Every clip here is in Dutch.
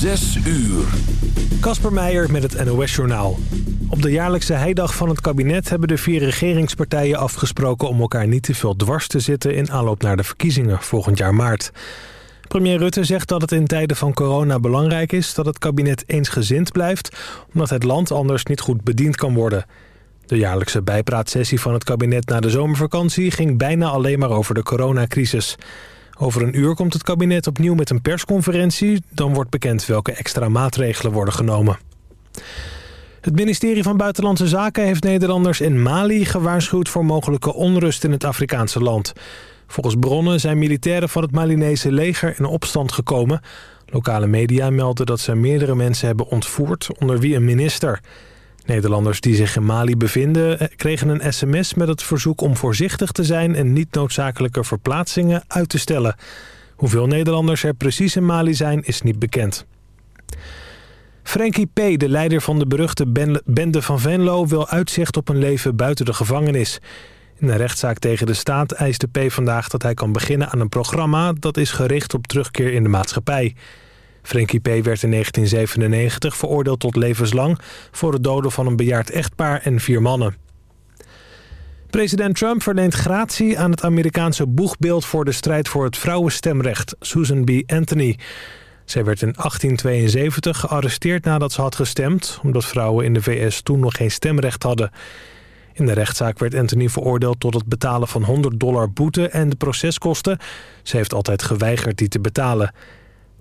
Zes uur. Kasper Meijer met het NOS-journaal. Op de jaarlijkse heidag van het kabinet hebben de vier regeringspartijen afgesproken... om elkaar niet te veel dwars te zitten in aanloop naar de verkiezingen volgend jaar maart. Premier Rutte zegt dat het in tijden van corona belangrijk is... dat het kabinet eensgezind blijft... omdat het land anders niet goed bediend kan worden. De jaarlijkse bijpraatsessie van het kabinet na de zomervakantie... ging bijna alleen maar over de coronacrisis... Over een uur komt het kabinet opnieuw met een persconferentie. Dan wordt bekend welke extra maatregelen worden genomen. Het ministerie van Buitenlandse Zaken heeft Nederlanders in Mali gewaarschuwd voor mogelijke onrust in het Afrikaanse land. Volgens bronnen zijn militairen van het Malinese leger in opstand gekomen. Lokale media melden dat ze meerdere mensen hebben ontvoerd, onder wie een minister. Nederlanders die zich in Mali bevinden eh, kregen een sms met het verzoek om voorzichtig te zijn en niet noodzakelijke verplaatsingen uit te stellen. Hoeveel Nederlanders er precies in Mali zijn is niet bekend. Frankie P., de leider van de beruchte bende van Venlo... wil uitzicht op een leven buiten de gevangenis. In een rechtszaak tegen de staat eist de P vandaag dat hij kan beginnen aan een programma... dat is gericht op terugkeer in de maatschappij. Frankie P. werd in 1997 veroordeeld tot levenslang... voor het doden van een bejaard echtpaar en vier mannen. President Trump verleent gratie aan het Amerikaanse boegbeeld... voor de strijd voor het vrouwenstemrecht, Susan B. Anthony. Zij werd in 1872 gearresteerd nadat ze had gestemd... omdat vrouwen in de VS toen nog geen stemrecht hadden. In de rechtszaak werd Anthony veroordeeld tot het betalen van 100 dollar boete en de proceskosten. Ze heeft altijd geweigerd die te betalen...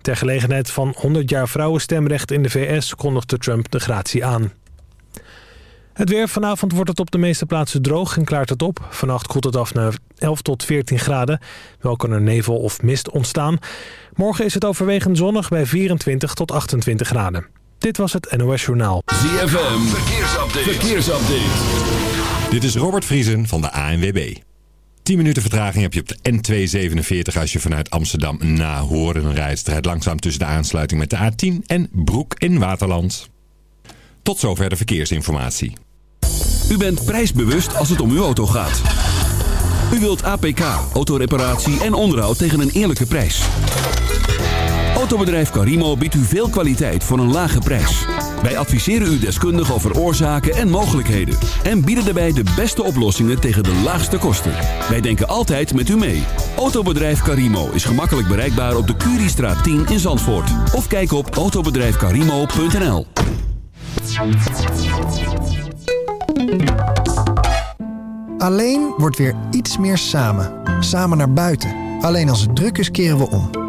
Ter gelegenheid van 100 jaar vrouwenstemrecht in de VS kondigde Trump de gratie aan. Het weer. Vanavond wordt het op de meeste plaatsen droog en klaart het op. Vannacht koelt het af naar 11 tot 14 graden. Wel kan er nevel of mist ontstaan. Morgen is het overwegend zonnig bij 24 tot 28 graden. Dit was het NOS Journaal. ZFM. Verkeersupdate. Verkeersupdate. Dit is Robert Vriesen van de ANWB. 10 minuten vertraging heb je op de N247 als je vanuit Amsterdam naar Horen rijdt. Het langzaam tussen de aansluiting met de A10 en Broek in Waterland. Tot zover de verkeersinformatie. U bent prijsbewust als het om uw auto gaat. U wilt APK, autoreparatie en onderhoud tegen een eerlijke prijs. Autobedrijf Carimo biedt u veel kwaliteit voor een lage prijs. Wij adviseren u deskundig over oorzaken en mogelijkheden. En bieden daarbij de beste oplossingen tegen de laagste kosten. Wij denken altijd met u mee. Autobedrijf Carimo is gemakkelijk bereikbaar op de Curiestraat 10 in Zandvoort. Of kijk op autobedrijfcarimo.nl Alleen wordt weer iets meer samen. Samen naar buiten. Alleen als het druk is keren we om.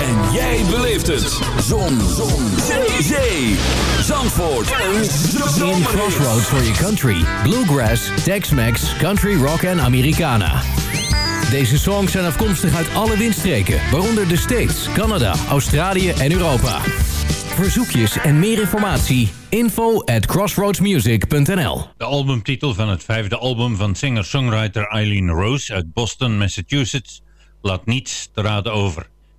En jij beleeft het. Zon. Zon. Zee. Zee. Zandvoort. Een In Crossroads for your country. Bluegrass, Tex-Mex, Country Rock en Americana. Deze songs zijn afkomstig uit alle windstreken, waaronder de States, Canada, Australië en Europa. Verzoekjes en meer informatie, info at crossroadsmusic.nl De albumtitel van het vijfde album van singer-songwriter Eileen Rose uit Boston, Massachusetts, laat niets te raden over.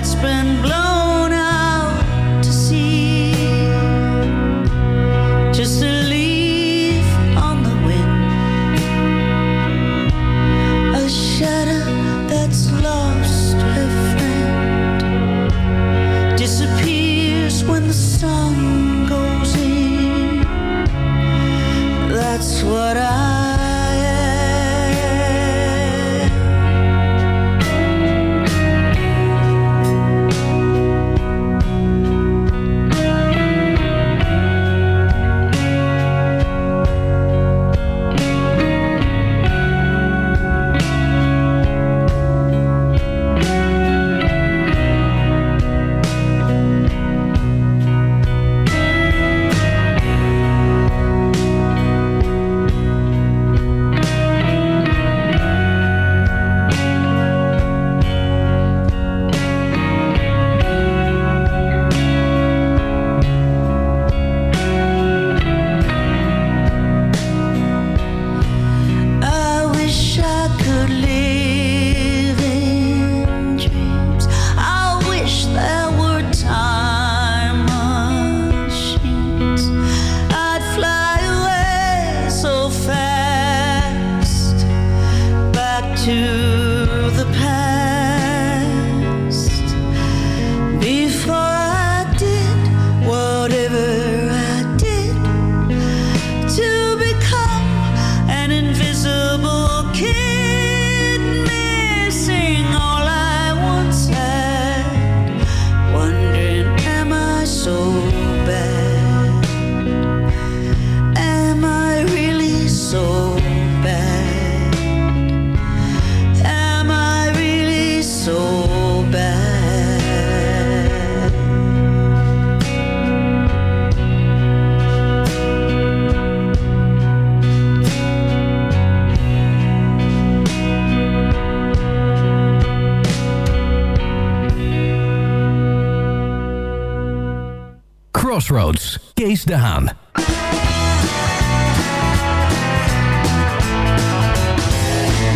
that's been blown. Crossroads. Kees de Haan.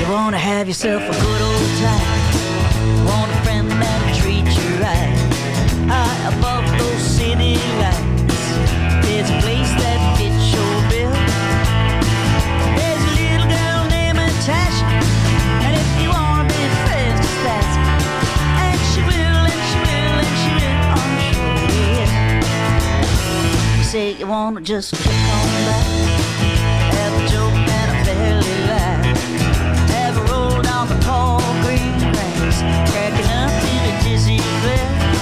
You wanna have yourself a good old time. Want a friend that treats you right. High above those city lights. say you wanna just kick on back. Have a joke and a belly laugh. Have a roll down the tall green grass, cracking up in a dizzy glare.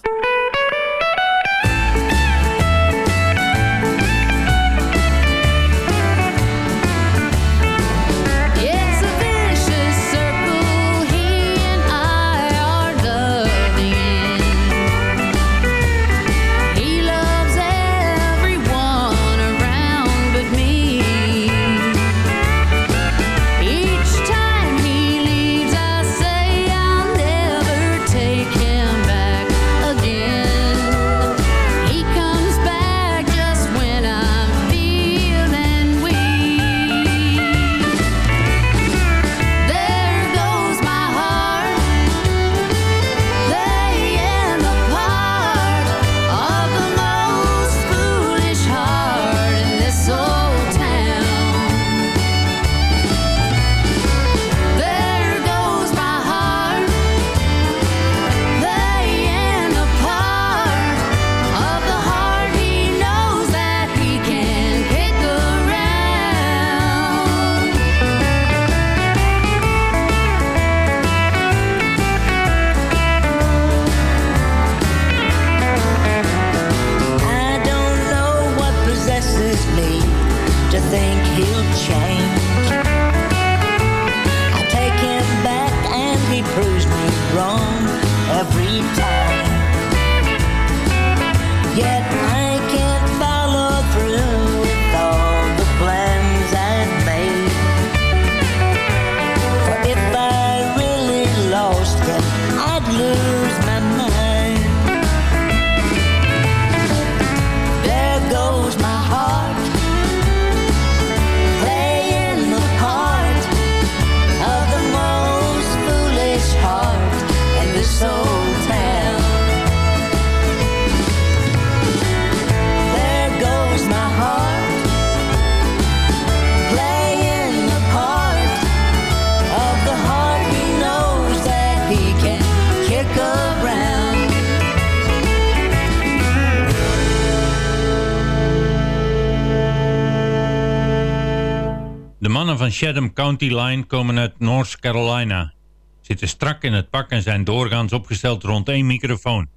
Van Chatham County Line komen uit North Carolina. Zitten strak in het pak en zijn doorgaans opgesteld rond één microfoon.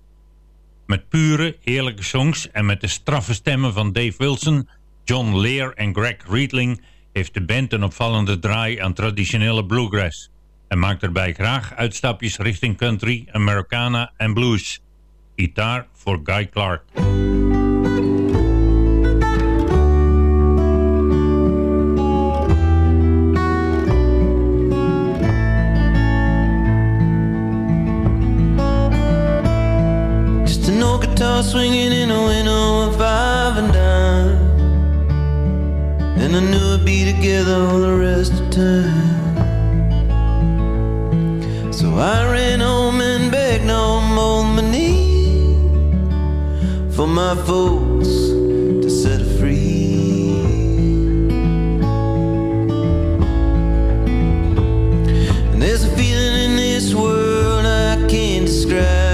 Met pure, eerlijke songs en met de straffe stemmen van Dave Wilson, John Lear en Greg Riedling heeft de band een opvallende draai aan traditionele bluegrass en maakt erbij graag uitstapjes richting country, Americana en blues. Gitaar voor Guy Clark. Swinging in a window of five and dime. And I knew I'd be together all the rest of time. So I ran home and begged on my knees for my folks to set her free. And there's a feeling in this world I can't describe.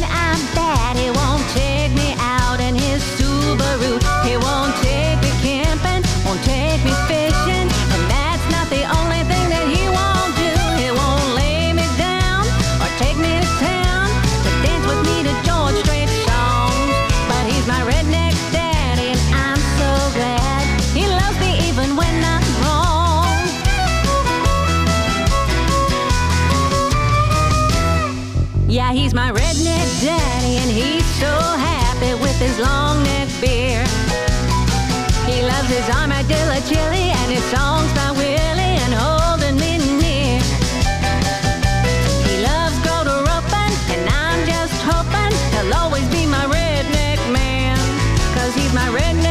my redneck.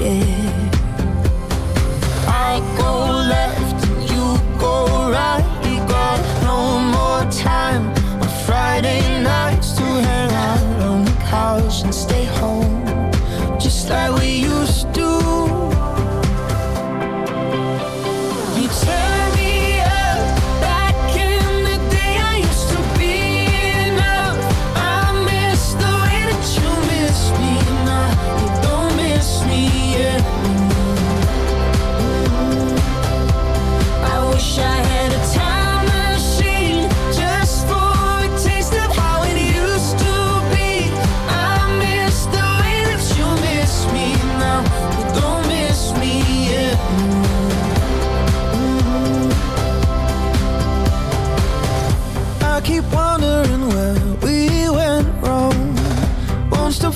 Share. I go left, you go right. We got no more time on Friday nights to hang out on the couch and stay home.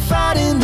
Fighting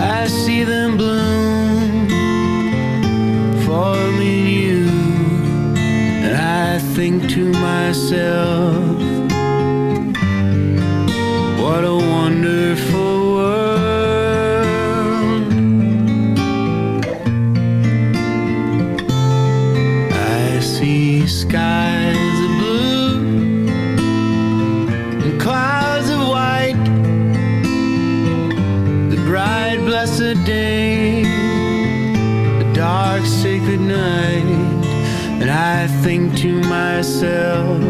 I see them bloom you, and I think to myself, what a myself,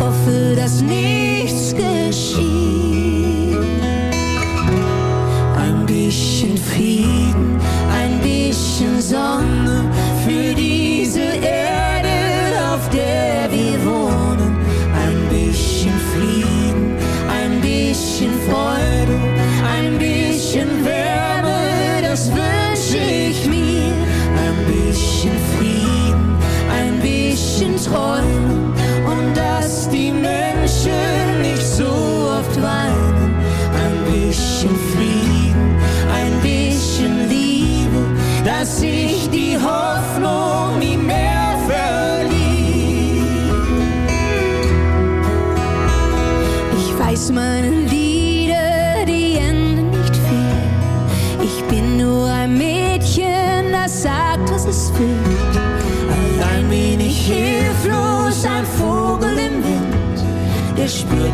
hoffe, dass nichts geschieht.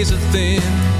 razor thin.